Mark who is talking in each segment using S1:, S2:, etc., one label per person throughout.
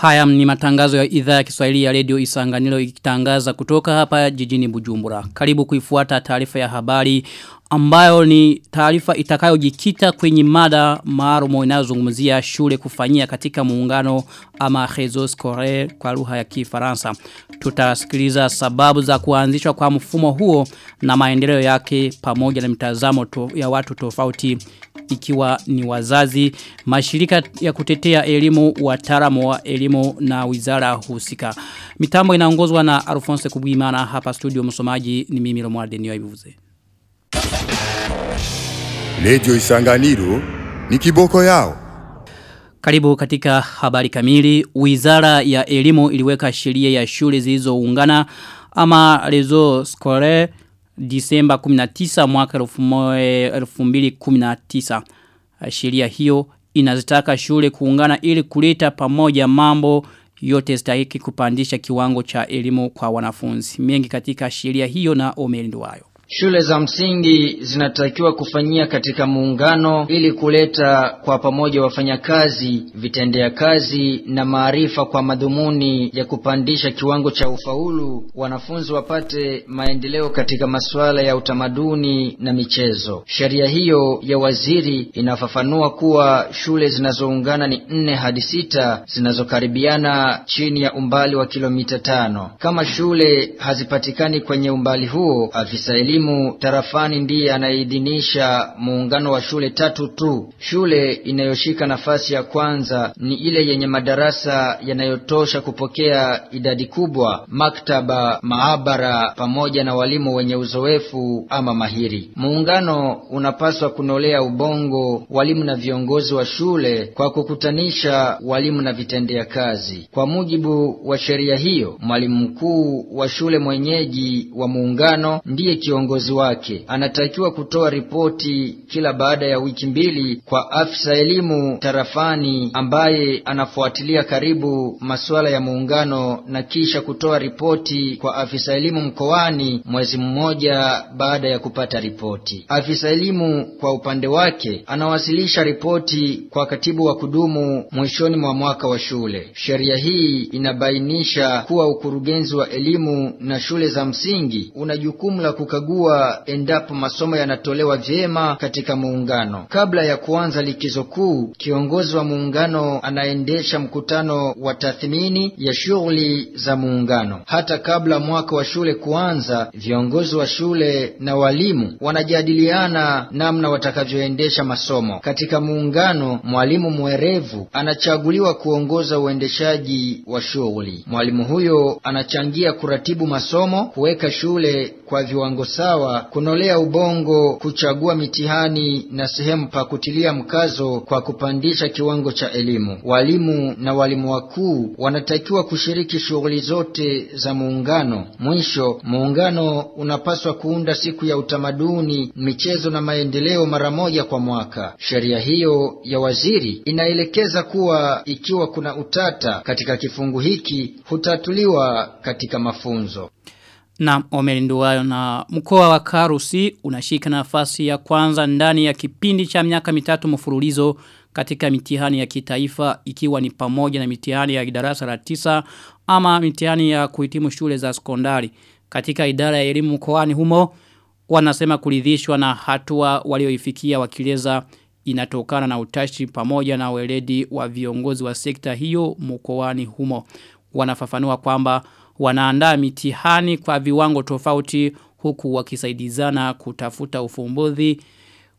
S1: Haya ni matangazo ya idhaa ya Kiswahili ya Radio Isanganiro ikitangaza kutoka hapa jijini Bujumbura. Karibu kuifuata taarifa ya habari ambayo ni taarifa itakayojikita kwenye mada maalum inayozungumzia shule kufanyia katika muungano ama Jesus scolaire kwa lugha ya Kifaransa. Tutasikiliza sababu za kuanzishwa kwa mfumo huo na maendeleo yake pamoja na mitazamo ya watu tofauti ikiwa ni wazazi, mashirika ya kutetea elimu, wataalamu wa elimu na wizara husika. Mitambo inaongozwa na Alphonse Kubwimana hapa studio msomaji ni mimi Romualde Niyoibuze.
S2: Lejo Isanganiro ni kiboko yao.
S1: Karibu katika habari kamili. Wizara ya elimu iliweka sheria ya shule zilizoungana ama rezo scolaire Disemba 19 mwaka 2019. Sheria hiyo inazitaka shule kuungana ili kuleta pamoja mambo yote stahiki kupandisha kiwango cha elimu kwa wanafunzi. Mengi katika sheria hiyo na omelinduwayo.
S3: Shule za msingi zinatakiwa kufanyia katika muungano ili kuleta kwa pamoja wafanyakazi, vitendea kazi na maarifa kwa madhumuni ya kupandisha kiwango cha ufaulu, wanafunzi wapate maendeleo katika masuala ya utamaduni na michezo. Sheria hiyo ya waziri inafafanua kuwa shule zinazoungana ni nne hadi sita zinazokaribiana chini ya umbali wa kilomita tano. Kama shule hazipatikani kwenye umbali huo, afisa elimu tarafani ndiye anayeidhinisha muungano wa shule tatu tu. Shule inayoshika nafasi ya kwanza ni ile yenye madarasa yanayotosha kupokea idadi kubwa, maktaba, maabara pamoja na walimu wenye uzoefu ama mahiri. Muungano unapaswa kunolea ubongo walimu na viongozi wa shule kwa kukutanisha walimu na vitendea kazi. Kwa mujibu wa sheria hiyo, mwalimu mkuu wa shule mwenyeji wa muungano ndiye kiongozi kiongozi wake anatakiwa kutoa ripoti kila baada ya wiki mbili kwa afisa elimu tarafani ambaye anafuatilia karibu masuala ya muungano na kisha kutoa ripoti kwa afisa elimu mkoani mwezi mmoja baada ya kupata ripoti. Afisa elimu kwa upande wake anawasilisha ripoti kwa katibu wa kudumu mwishoni mwa mwaka wa shule. Sheria hii inabainisha kuwa ukurugenzi wa elimu na shule za msingi una jukumu la kukagua endapo masomo yanatolewa vyema katika muungano. Kabla ya kuanza likizo kuu, kiongozi wa muungano anaendesha mkutano wa tathmini ya shughuli za muungano. Hata kabla mwaka wa shule kuanza, viongozi wa shule na walimu wanajadiliana namna watakavyoendesha masomo. Katika muungano, mwalimu mwerevu anachaguliwa kuongoza uendeshaji wa shughuli. Mwalimu huyo anachangia kuratibu masomo, kuweka shule kwa viwango sawa, kunolea ubongo, kuchagua mitihani na sehemu pa kutilia mkazo kwa kupandisha kiwango cha elimu. Walimu na walimu wakuu wanatakiwa kushiriki shughuli zote za muungano. Mwisho, muungano unapaswa kuunda siku ya utamaduni, michezo na maendeleo mara moja kwa mwaka. Sheria hiyo ya waziri inaelekeza kuwa ikiwa kuna utata katika kifungu hiki hutatuliwa katika mafunzo.
S1: Na omelinduwayo na mkoa wa Karusi unashika nafasi ya kwanza ndani ya kipindi cha miaka mitatu mfululizo katika mitihani ya kitaifa ikiwa ni pamoja na mitihani ya darasa la tisa ama mitihani ya kuhitimu shule za sekondari. Katika idara ya elimu mkoani humo wanasema kuridhishwa na hatua walioifikia wakileza inatokana na utashi pamoja na weledi wa viongozi wa sekta hiyo mkoani humo. Wanafafanua kwamba wanaandaa mitihani kwa viwango tofauti huku wakisaidizana kutafuta ufumbuzi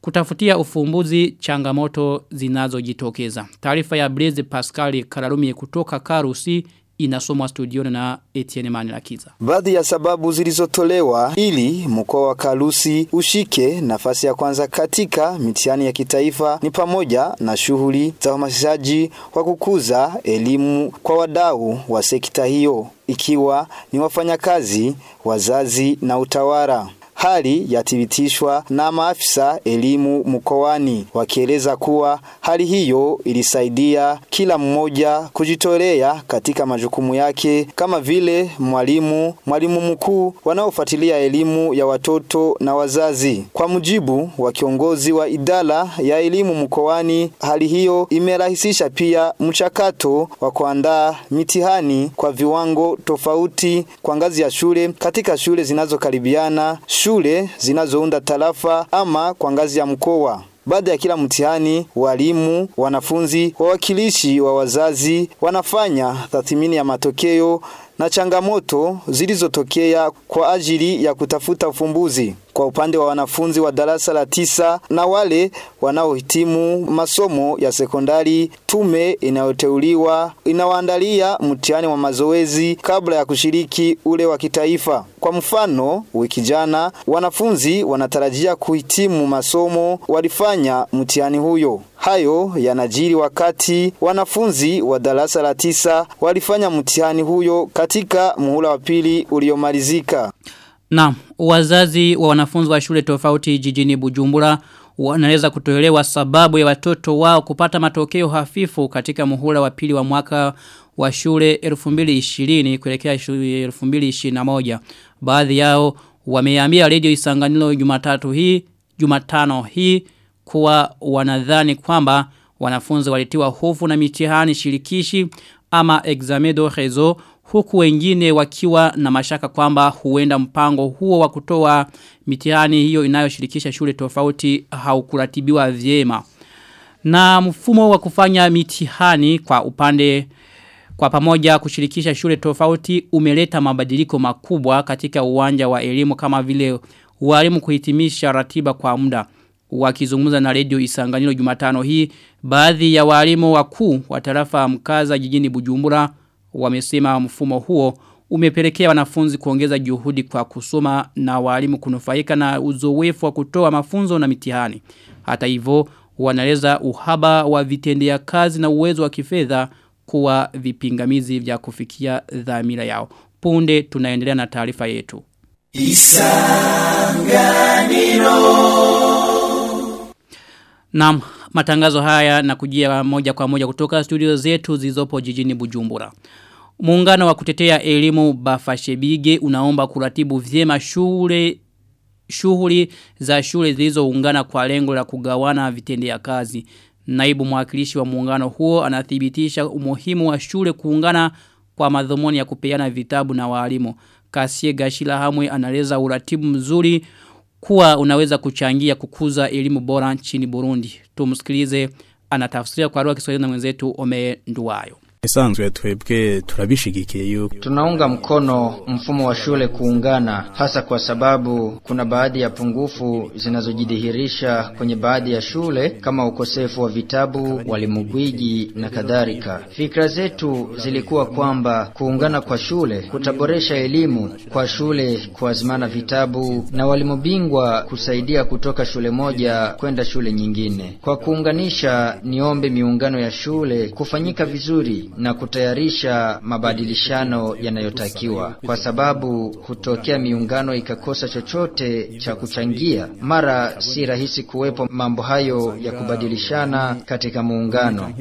S1: kutafutia ufumbuzi changamoto zinazojitokeza. Taarifa ya Blaze Pascal Kararumi kutoka Karusi inasomwa studioni na Etienne Manilakiza.
S4: Baadhi ya sababu zilizotolewa ili mkoa wa Karusi ushike nafasi ya kwanza katika mitihani ya kitaifa ni pamoja na shughuli za uhamasishaji wa kukuza elimu kwa wadau wa sekta hiyo ikiwa ni wafanyakazi, wazazi na utawala. Hali yathibitishwa na maafisa elimu mkoani wakieleza kuwa hali hiyo ilisaidia kila mmoja kujitolea katika majukumu yake kama vile mwalimu, mwalimu mkuu wanaofuatilia elimu ya watoto na wazazi. Kwa mujibu wa kiongozi wa idara ya elimu mkoani, hali hiyo imerahisisha pia mchakato wa kuandaa mitihani kwa viwango tofauti kwa ngazi ya shule katika shule zinazokaribiana, shule zinazounda tarafa ama kwa ngazi ya mkoa. Baada ya kila mtihani, walimu, wanafunzi, wawakilishi wa wazazi wanafanya tathmini ya matokeo na changamoto zilizotokea kwa ajili ya kutafuta ufumbuzi. Kwa upande wa wanafunzi wa darasa la tisa na wale wanaohitimu masomo ya sekondari, tume inayoteuliwa inawaandalia mtihani wa mazoezi kabla ya kushiriki ule wa kitaifa. Kwa mfano, wiki jana wanafunzi wanatarajia kuhitimu masomo walifanya mtihani huyo. Hayo yanajiri wakati wanafunzi wa darasa la tisa walifanya mtihani huyo katika muhula wa pili uliomalizika.
S1: Na wazazi wa wanafunzi wa shule tofauti jijini Bujumbura wanaweza kutoelewa sababu ya watoto wao kupata matokeo hafifu katika muhula wa pili wa mwaka wa shule 2020 kuelekea shule 2021. Baadhi yao wameambia Radio isanganilo Jumatatu hii, Jumatano hii kuwa wanadhani kwamba wanafunzi walitiwa hofu na mitihani shirikishi ama examen réseau huku wengine wakiwa na mashaka kwamba huenda mpango huo wa kutoa mitihani hiyo inayoshirikisha shule tofauti haukuratibiwa vyema. Na mfumo wa kufanya mitihani kwa upande kwa pamoja kushirikisha shule tofauti umeleta mabadiliko makubwa katika uwanja wa elimu kama vile walimu kuhitimisha ratiba kwa muda. Wakizungumza na redio Isanganiro Jumatano hii, baadhi ya walimu wakuu wa tarafa mkaza jijini Bujumbura wamesema mfumo huo umepelekea wanafunzi kuongeza juhudi kwa kusoma na walimu kunufaika na uzoefu wa kutoa mafunzo na mitihani. Hata hivyo wanaeleza uhaba wa vitendea kazi na uwezo wa kifedha kuwa vipingamizi vya kufikia dhamira yao. Punde tunaendelea na taarifa yetu. Isanganiro Naam, matangazo haya na kujia moja kwa moja kutoka studio zetu zilizopo jijini Bujumbura. Muungano wa kutetea elimu Bafashebige unaomba kuratibu vyema shule shughuli za shule zilizoungana kwa lengo la kugawana vitendea kazi. Naibu mwakilishi wa muungano huo anathibitisha umuhimu wa shule kuungana kwa madhumuni ya kupeana vitabu na walimu. Kasie Gashila Hamwe analeza uratibu mzuri kuwa unaweza kuchangia kukuza elimu bora nchini Burundi. Tumsikilize anatafsiria kwa lugha Kiswahili na mwenzetu Ome Nduwayo.
S5: Isanzwe twebwe turabishigikiye yuko
S3: Tunaunga mkono mfumo wa shule kuungana hasa kwa sababu kuna baadhi ya pungufu zinazojidhihirisha kwenye baadhi ya shule kama ukosefu wa vitabu, walimu gwiji na kadhalika. Fikra zetu zilikuwa kwamba kuungana kwa shule kutaboresha elimu kwa shule kuazimana vitabu na walimu bingwa kusaidia kutoka shule moja kwenda shule nyingine. Kwa kuunganisha, niombe miungano ya shule kufanyika vizuri na kutayarisha mabadilishano yanayotakiwa, kwa sababu hutokea miungano ikakosa chochote cha kuchangia, mara si rahisi kuwepo mambo hayo ya kubadilishana katika muungano.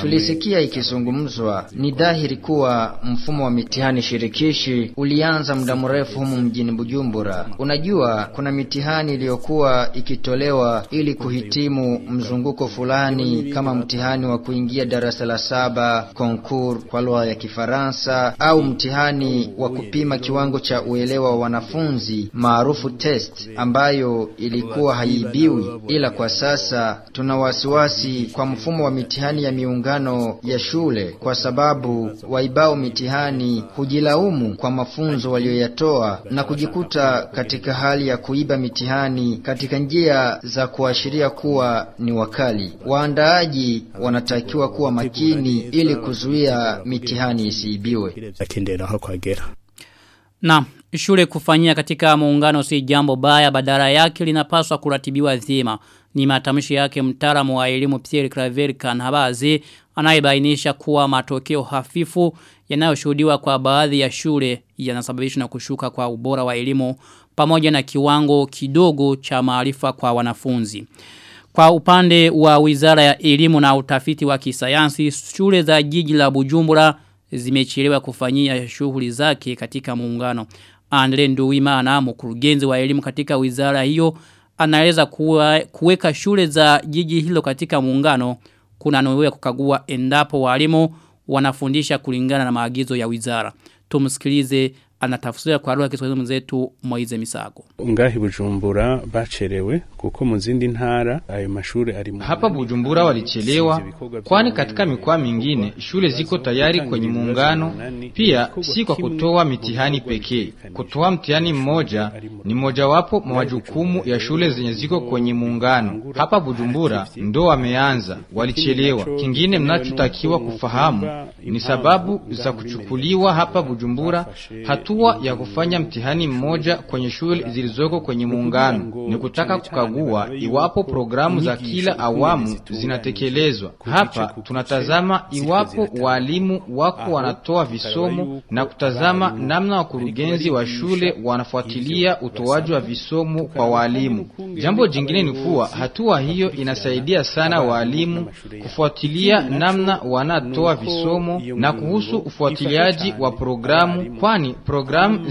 S3: Tulisikia ikizungumzwa, ni dhahiri kuwa mfumo wa mitihani shirikishi ulianza muda mrefu humu mjini Bujumbura. Unajua, kuna mitihani iliyokuwa ikitolewa ili kuhitimu mzunguko fulani, kama mtihani wa kuingia darasa la saba concours kwa lugha ya Kifaransa, au mtihani wa kupima kiwango cha uelewa wa wanafunzi maarufu test, ambayo ilikuwa haibiwi, Ila kwa sasa tuna wasiwasi kwa mfumo wa mitihani ya miungano ya shule, kwa sababu waibao mitihani hujilaumu kwa mafunzo walioyatoa na kujikuta katika hali ya kuiba mitihani katika njia za kuashiria kuwa ni wakali. Waandaaji wanatakiwa kuwa makini ili kuzuia mitihani isiibiwe.
S1: Na shule kufanyia katika muungano si jambo baya badala yake linapaswa kuratibiwa vyema. Ni matamshi yake mtaalamu wa elimu Pierre Claver Kanhabazi anayebainisha kuwa matokeo hafifu yanayoshuhudiwa kwa baadhi ya shule yanasababishwa na kushuka kwa ubora wa elimu pamoja na kiwango kidogo cha maarifa kwa wanafunzi. Kwa upande wa Wizara ya Elimu na Utafiti wa Kisayansi, shule za jiji la Bujumbura zimechelewa kufanyia shughuli zake katika muungano. Andre Nduwimana, mkurugenzi wa elimu katika wizara hiyo, anaeleza kuweka shule za jiji hilo katika muungano kuna nuiwe kukagua endapo walimu wanafundisha kulingana na maagizo ya wizara. Tumsikilize anatafsira kwa lugha ya Kiswahili mwenzetu Moize Misago.
S6: Ngahi Bujumbura bacherewe kuko mu zindi ntara ayo mashuri ari mu
S7: Hapa Bujumbura walichelewa kwani katika mikoa mingine shule ziko tayari kwenye muungano. Pia si kwa kutoa mitihani pekee. Kutoa mtihani mmoja ni mojawapo mwa majukumu ya shule zenye ziko kwenye muungano. Hapa Bujumbura ndo wameanza, walichelewa. Kingine mnachotakiwa kufahamu ni sababu za kuchukuliwa hapa Bujumbura hatua ya kufanya mtihani mmoja kwenye shule zilizoko kwenye muungano ni kutaka kukagua iwapo programu za kila awamu zinatekelezwa. Hapa tunatazama iwapo walimu wako wanatoa visomo na kutazama namna wakurugenzi wa shule wanafuatilia utoaji wa visomo kwa walimu. Jambo jingine ni kuwa hatua hiyo inasaidia sana walimu kufuatilia namna wanatoa visomo na kuhusu ufuatiliaji wa programu, kwani programu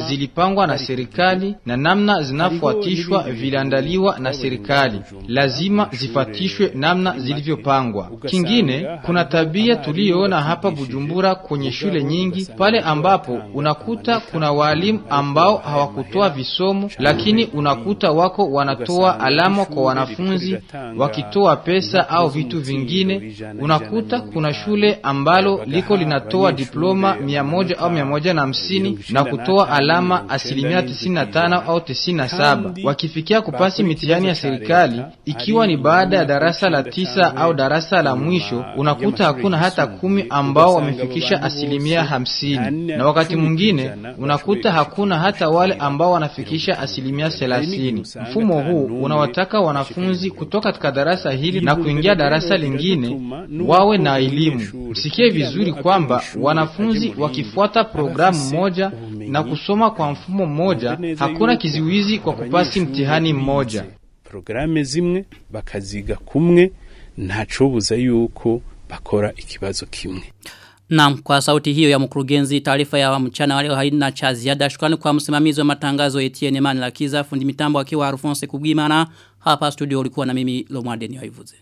S7: zilipangwa na serikali na namna zinafuatishwa viliandaliwa na serikali, lazima zifatishwe namna zilivyopangwa. Kingine, kuna tabia tuliyoona hapa Bujumbura kwenye shule nyingi, pale ambapo unakuta kuna waalimu ambao hawakutoa visomo, lakini unakuta wako wanatoa alama kwa wanafunzi wakitoa pesa au vitu vingine. Unakuta kuna shule ambalo liko linatoa diploma mia moja au mia moja na hamsini na kutoa alama asilimia 95 au 97 wakifikia kupasi mitihani ya serikali ikiwa ni baada ya darasa la tisa au darasa la mwisho unakuta hakuna hata kumi ambao wamefikisha asilimia hamsini. Na wakati mwingine unakuta hakuna hata wale ambao wanafikisha asilimia thelathini. Mfumo huu unawataka wanafunzi kutoka katika darasa hili na kuingia darasa lingine wawe na elimu. Msikie vizuri kwamba wanafunzi wakifuata programu moja na kusoma kwa mfumo mmoja hakuna kiziwizi kwa kupasi mtihani mmoja
S6: Programe zimwe bakaziga kumwe ntacobuza yuko bakora ikibazo kimwe
S1: Naam, kwa sauti hiyo ya mkurugenzi taarifa ya mchana wa leo haina cha ziada. Shukrani kwa msimamizi wa matangazo Etienne Mani Lakiza, fundi mitambo akiwa Alphonse Kubwimana. Hapa studio ulikuwa na mimi Lomwade Niyoivuze.